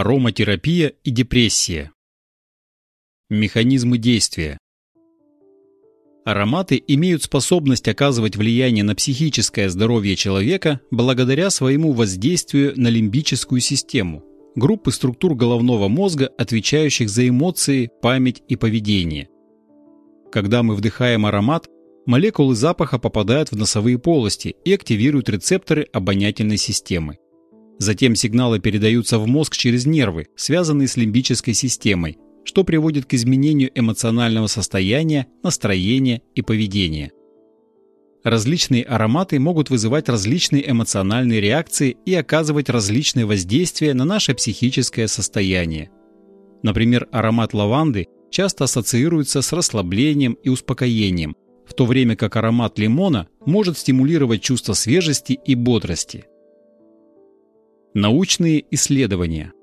Ароматерапия и депрессия. Механизмы действия. Ароматы имеют способность оказывать влияние на психическое здоровье человека благодаря своему воздействию на лимбическую систему, группы структур головного мозга, отвечающих за эмоции, память и поведение. Когда мы вдыхаем аромат, молекулы запаха попадают в носовые полости и активируют рецепторы обонятельной системы. Затем сигналы передаются в мозг через нервы, связанные с лимбической системой, что приводит к изменению эмоционального состояния, настроения и поведения. Различные ароматы могут вызывать различные эмоциональные реакции и оказывать различные воздействия на наше психическое состояние. Например, аромат лаванды часто ассоциируется с расслаблением и успокоением, в то время как аромат лимона может стимулировать чувство свежести и бодрости. Научные исследования.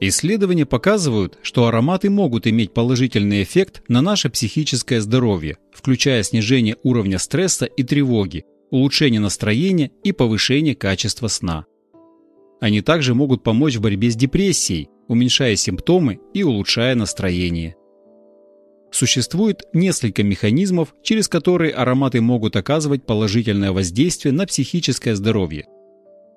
Исследования показывают, что ароматы могут иметь положительный эффект на наше психическое здоровье, включая снижение уровня стресса и тревоги, улучшение настроения и повышение качества сна. Они также могут помочь в борьбе с депрессией, уменьшая симптомы и улучшая настроение. Существует несколько механизмов, через которые ароматы могут оказывать положительное воздействие на психическое здоровье.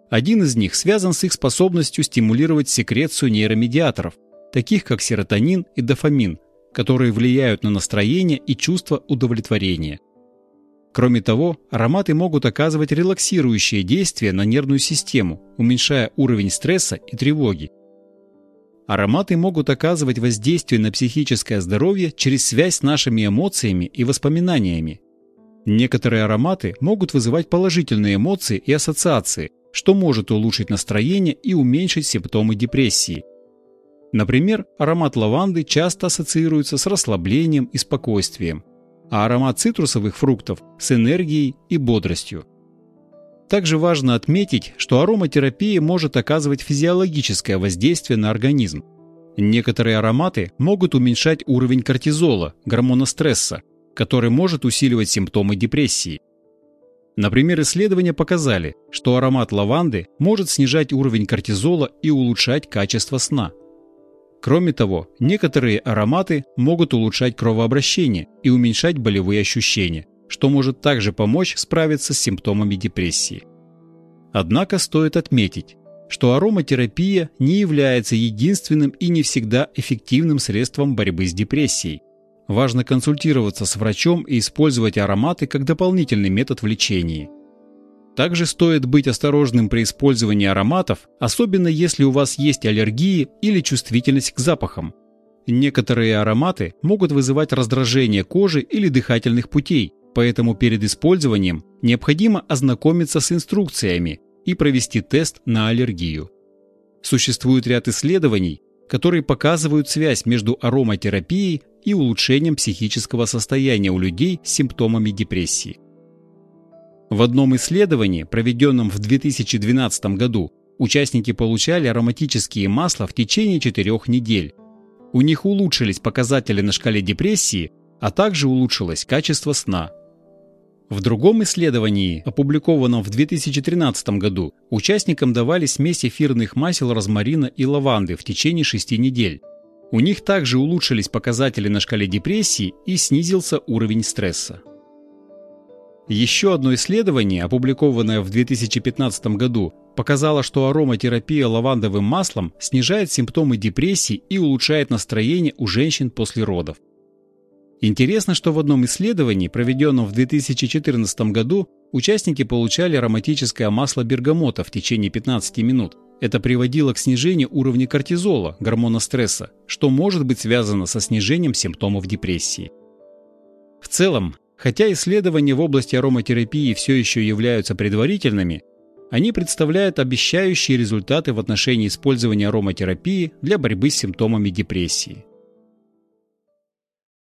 Один из них связан с их способностью стимулировать секрецию нейромедиаторов, таких как серотонин и дофамин, которые влияют на настроение и чувство удовлетворения. Кроме того, ароматы могут оказывать релаксирующее действие на нервную систему, уменьшая уровень стресса и тревоги. Ароматы могут оказывать воздействие на психическое здоровье через связь с нашими эмоциями и воспоминаниями. Некоторые ароматы могут вызывать положительные эмоции и ассоциации, что может улучшить настроение и уменьшить симптомы депрессии. Например, аромат лаванды часто ассоциируется с расслаблением и спокойствием, а аромат цитрусовых фруктов – с энергией и бодростью. Также важно отметить, что ароматерапия может оказывать физиологическое воздействие на организм. Некоторые ароматы могут уменьшать уровень кортизола, гормона стресса, который может усиливать симптомы депрессии. Например, исследования показали, что аромат лаванды может снижать уровень кортизола и улучшать качество сна. Кроме того, некоторые ароматы могут улучшать кровообращение и уменьшать болевые ощущения, что может также помочь справиться с симптомами депрессии. Однако стоит отметить, что ароматерапия не является единственным и не всегда эффективным средством борьбы с депрессией. Важно консультироваться с врачом и использовать ароматы как дополнительный метод в лечении. Также стоит быть осторожным при использовании ароматов, особенно если у вас есть аллергии или чувствительность к запахам. Некоторые ароматы могут вызывать раздражение кожи или дыхательных путей, поэтому перед использованием необходимо ознакомиться с инструкциями и провести тест на аллергию. Существует ряд исследований, которые показывают связь между ароматерапией и улучшением психического состояния у людей с симптомами депрессии. В одном исследовании, проведенном в 2012 году, участники получали ароматические масла в течение четырех недель. У них улучшились показатели на шкале депрессии, а также улучшилось качество сна. В другом исследовании, опубликованном в 2013 году, участникам давали смесь эфирных масел розмарина и лаванды в течение 6 недель. У них также улучшились показатели на шкале депрессии и снизился уровень стресса. Еще одно исследование, опубликованное в 2015 году, показало, что ароматерапия лавандовым маслом снижает симптомы депрессии и улучшает настроение у женщин после родов. Интересно, что в одном исследовании, проведенном в 2014 году, участники получали ароматическое масло бергамота в течение 15 минут. Это приводило к снижению уровня кортизола, гормона стресса, что может быть связано со снижением симптомов депрессии. В целом, хотя исследования в области ароматерапии все еще являются предварительными, они представляют обещающие результаты в отношении использования ароматерапии для борьбы с симптомами депрессии.